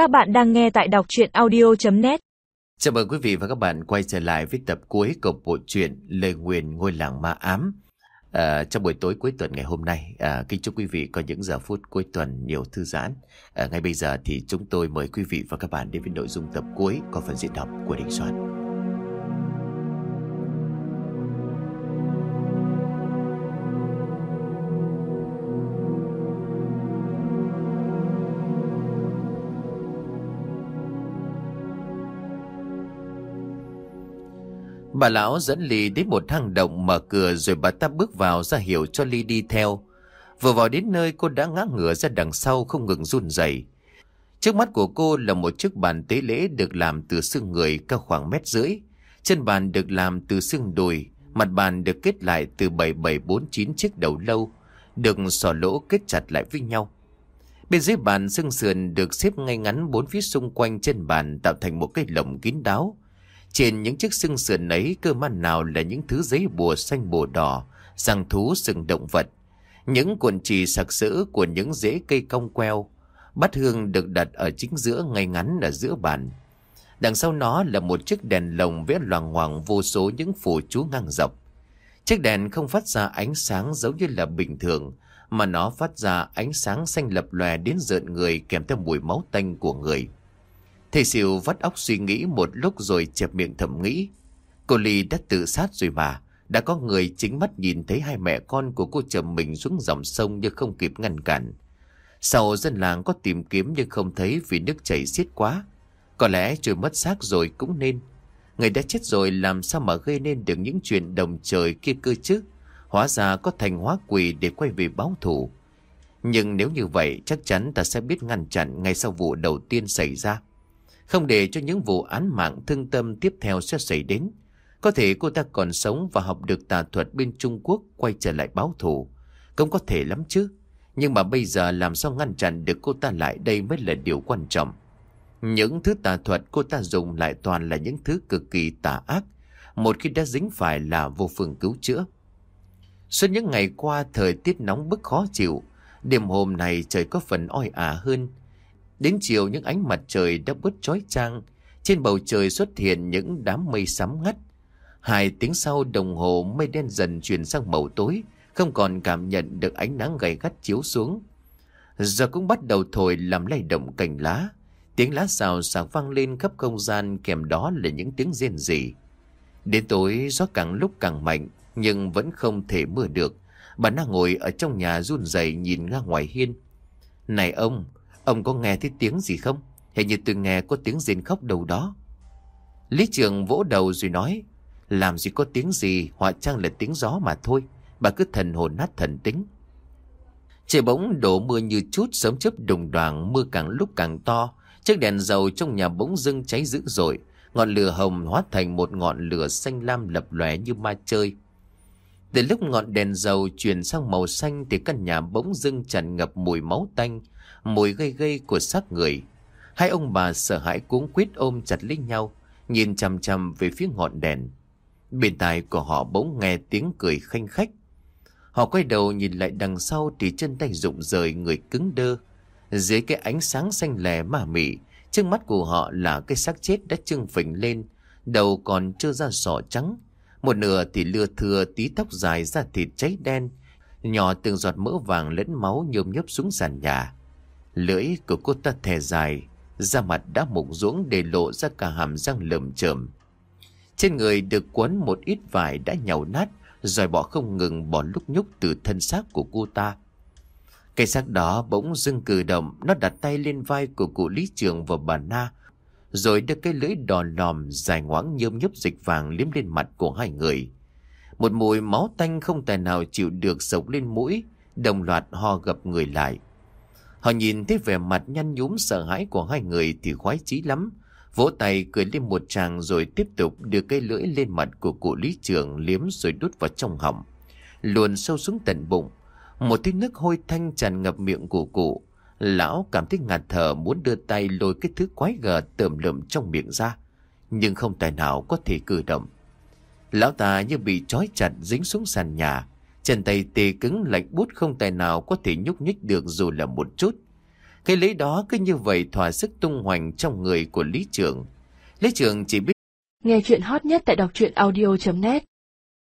Các bạn đang nghe tại đọc chuyện audio.net Chào mừng quý vị và các bạn quay trở lại với tập cuối của bộ truyện Lời Nguyền Ngôi Làng Ma Ám. À, trong buổi tối cuối tuần ngày hôm nay, à, kính chúc quý vị có những giờ phút cuối tuần nhiều thư giãn. À, ngay bây giờ thì chúng tôi mời quý vị và các bạn đến với nội dung tập cuối có phần diễn đọc của Đình Soạn. Bà lão dẫn Ly đến một hang động mở cửa rồi bà ta bước vào ra hiệu cho Ly đi theo. Vừa vào đến nơi cô đã ngã ngửa ra đằng sau không ngừng run rẩy. Trước mắt của cô là một chiếc bàn tế lễ được làm từ xương người cao khoảng mét rưỡi. Chân bàn được làm từ xương đùi, mặt bàn được kết lại từ 7749 chiếc đầu lâu, được sỏ lỗ kết chặt lại với nhau. Bên dưới bàn xương sườn được xếp ngay ngắn bốn phía xung quanh chân bàn tạo thành một cái lồng kín đáo. Trên những chiếc xương sườn ấy cơ man nào là những thứ giấy bùa xanh bùa đỏ, răng thú sừng động vật. Những cuộn trì sặc sỡ của những rễ cây cong queo. Bát hương được đặt ở chính giữa ngay ngắn ở giữa bàn. Đằng sau nó là một chiếc đèn lồng vẽ loàng hoàng vô số những phù chú ngang dọc. Chiếc đèn không phát ra ánh sáng giống như là bình thường, mà nó phát ra ánh sáng xanh lập lòe đến rợn người kèm theo mùi máu tanh của người. Thầy Siêu vắt óc suy nghĩ một lúc rồi chẹp miệng thầm nghĩ. Cô Ly đã tự sát rồi mà. Đã có người chính mắt nhìn thấy hai mẹ con của cô chồng mình xuống dòng sông nhưng không kịp ngăn cản. Sau dân làng có tìm kiếm nhưng không thấy vì nước chảy xiết quá. Có lẽ trời mất xác rồi cũng nên. Người đã chết rồi làm sao mà gây nên được những chuyện đồng trời kia cơ chứ. Hóa ra có thành hóa quỷ để quay về báo thù. Nhưng nếu như vậy, chắc chắn ta sẽ biết ngăn chặn ngay sau vụ đầu tiên xảy ra. Không để cho những vụ án mạng thương tâm tiếp theo sẽ xảy đến. Có thể cô ta còn sống và học được tà thuật bên Trung Quốc quay trở lại báo thù. Cũng có thể lắm chứ. Nhưng mà bây giờ làm sao ngăn chặn được cô ta lại đây mới là điều quan trọng. Những thứ tà thuật cô ta dùng lại toàn là những thứ cực kỳ tà ác. Một khi đã dính phải là vô phương cứu chữa. Suốt những ngày qua thời tiết nóng bức khó chịu. Đêm hôm này trời có phần oi ả hơn. Đến chiều những ánh mặt trời đã bớt chói chang, trên bầu trời xuất hiện những đám mây sắm ngắt. Hai tiếng sau đồng hồ mây đen dần chuyển sang màu tối, không còn cảm nhận được ánh nắng gay gắt chiếu xuống. Giờ cũng bắt đầu thổi làm lay động cành lá. Tiếng lá xào xạc vang lên khắp không gian kèm đó là những tiếng rên rỉ. Đến tối gió càng lúc càng mạnh nhưng vẫn không thể mưa được. Bà đang ngồi ở trong nhà run rẩy nhìn ra ngoài hiên. Này ông, Ông có nghe thấy tiếng gì không? Hình như tôi nghe có tiếng rên khóc đâu đó. Lý trường vỗ đầu rồi nói, làm gì có tiếng gì, họa trang là tiếng gió mà thôi. Bà cứ thần hồn nát thần tính. Trời bỗng đổ mưa như chút sớm chớp đùng đoàn mưa càng lúc càng to. Chiếc đèn dầu trong nhà bỗng dưng cháy dữ dội. Ngọn lửa hồng hóa thành một ngọn lửa xanh lam lập lòe như ma chơi. Từ lúc ngọn đèn dầu chuyển sang màu xanh thì căn nhà bỗng dưng tràn ngập mùi máu tanh, mùi gây gây của xác người. Hai ông bà sợ hãi cuống quýt ôm chặt lấy nhau, nhìn chằm chằm về phía ngọn đèn. Bên tai của họ bỗng nghe tiếng cười khanh khách. Họ quay đầu nhìn lại đằng sau thì chân tay rụng rời người cứng đơ. Dưới cái ánh sáng xanh lè mà mị, trước mắt của họ là cái xác chết đã trưng phình lên, đầu còn chưa ra sọ trắng. Một nửa thì lưa thưa tí tóc dài da thịt cháy đen, nhỏ từng giọt mỡ vàng lẫn máu nhôm nhấp xuống sàn nhà. Lưỡi của cô ta thè dài, da mặt đã mục ruỗng để lộ ra cả hàm răng lởm chởm. Trên người được quấn một ít vải đã nhàu nát, rồi bỏ không ngừng bỏ lúc nhúc từ thân xác của cô ta. Cây xác đó bỗng dưng cử động, nó đặt tay lên vai của cụ Lý Trường và bà Na, rồi đưa cái lưỡi đỏ lòm dài ngoãng nhơm nhấp dịch vàng liếm lên mặt của hai người. Một mùi máu tanh không tài nào chịu được sộc lên mũi, đồng loạt ho gập người lại. Họ nhìn thấy vẻ mặt nhăn nhúm sợ hãi của hai người thì khoái chí lắm. Vỗ tay cười lên một tràng rồi tiếp tục đưa cây lưỡi lên mặt của cụ lý trưởng liếm rồi đút vào trong họng. Luồn sâu xuống tận bụng. Một tiếng nước hôi thanh tràn ngập miệng của cụ. Lão cảm thấy ngạt thở muốn đưa tay lôi cái thứ quái gở tởm lượm trong miệng ra. Nhưng không tài nào có thể cử động. Lão ta như bị trói chặt dính xuống sàn nhà. Chân tay tê cứng lạnh bút không tài nào có thể nhúc nhích được dù là một chút. Cái lấy đó cứ như vậy thỏa sức tung hoành trong người của Lý Trường. Lý Trường chỉ biết Nghe chuyện hot nhất tại đọc truyện audio.net